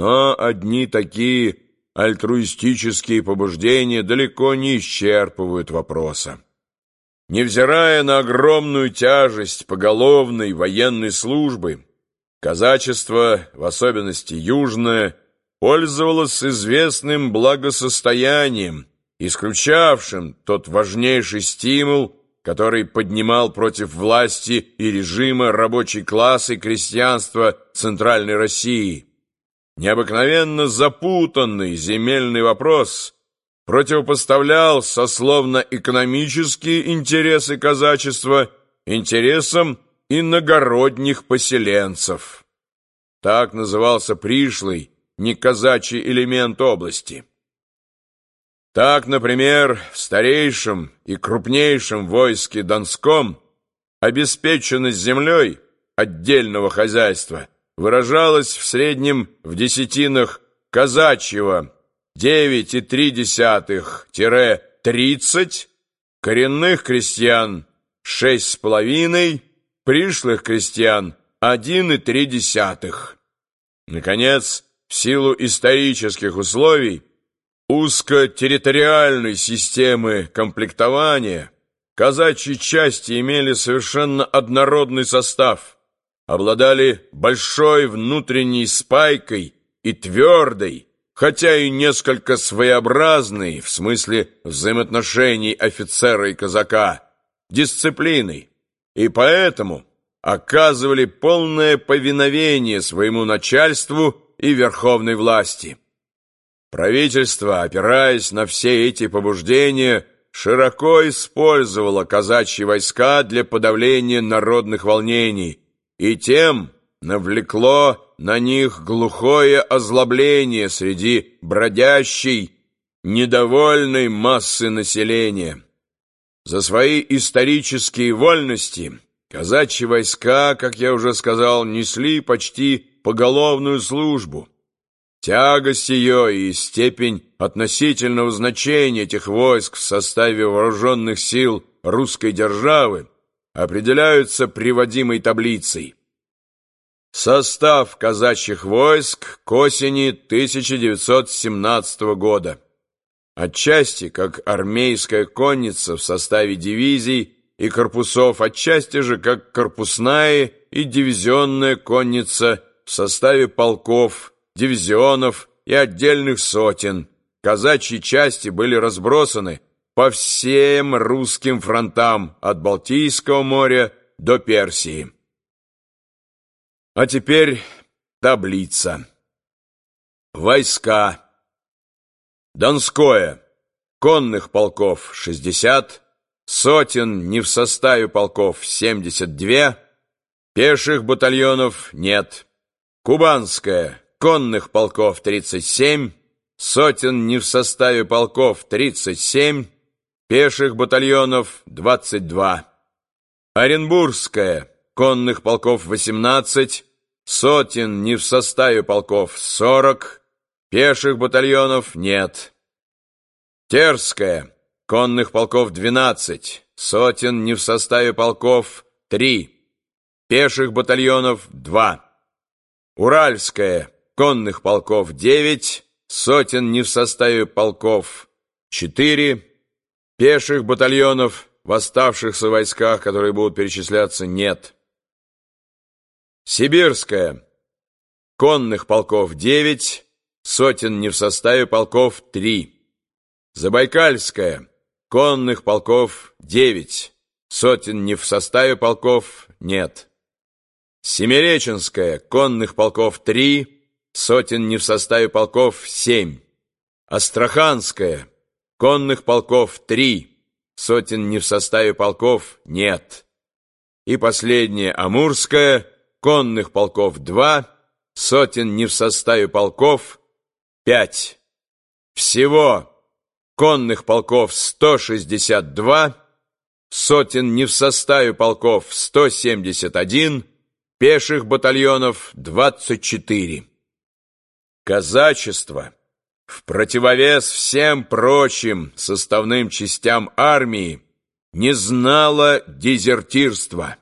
Но одни такие альтруистические побуждения далеко не исчерпывают вопроса. Невзирая на огромную тяжесть поголовной военной службы, казачество, в особенности южное, пользовалось известным благосостоянием, исключавшим тот важнейший стимул, который поднимал против власти и режима рабочий класс и крестьянство Центральной России. Необыкновенно запутанный земельный вопрос противопоставлял сословно-экономические интересы казачества интересам иногородних поселенцев. Так назывался пришлый, неказачий элемент области. Так, например, в старейшем и крупнейшем войске Донском обеспеченность землей отдельного хозяйства выражалась в среднем в десятинах казачьего 9,3-30, коренных крестьян 6,5, пришлых крестьян 1,3. Наконец, в силу исторических условий, узкотерриториальной системы комплектования казачьи части имели совершенно однородный состав, обладали большой внутренней спайкой и твердой, хотя и несколько своеобразной в смысле взаимоотношений офицера и казака, дисциплиной, и поэтому оказывали полное повиновение своему начальству и верховной власти. Правительство, опираясь на все эти побуждения, широко использовало казачьи войска для подавления народных волнений и тем навлекло на них глухое озлобление среди бродящей, недовольной массы населения. За свои исторические вольности казачьи войска, как я уже сказал, несли почти поголовную службу. Тягость ее и степень относительного значения этих войск в составе вооруженных сил русской державы определяются приводимой таблицей. Состав казачьих войск к осени 1917 года. Отчасти как армейская конница в составе дивизий и корпусов, отчасти же как корпусная и дивизионная конница в составе полков, дивизионов и отдельных сотен. Казачьи части были разбросаны по всем русским фронтам от Балтийского моря до Персии. А теперь таблица. Войска. Донское. Конных полков 60, сотен не в составе полков 72, пеших батальонов нет. Кубанское конных полков 37, сотен не в составе полков 37, пеших батальонов 22. Оренбургская, конных полков 18, сотен не в составе полков 40, пеших батальонов нет. Терская, конных полков 12, сотен не в составе полков 3, пеших батальонов 2. Уральская, конных полков 9, сотен не в составе полков 4, пеших батальонов в оставшихся войсках, которые будут перечисляться, нет. Сибирская, конных полков 9, сотен не в составе полков 3. Забайкальская, конных полков 9, сотен не в составе полков нет. Семиреченская, конных полков 3, сотен не в составе полков семь. Астраханская, конных полков три, сотен не в составе полков нет. И последняя Амурская, конных полков два, сотен не в составе полков пять. Всего конных полков 162, сотен не в составе полков 171, пеших батальонов 24. Казачество, в противовес всем прочим составным частям армии, не знало дезертирства.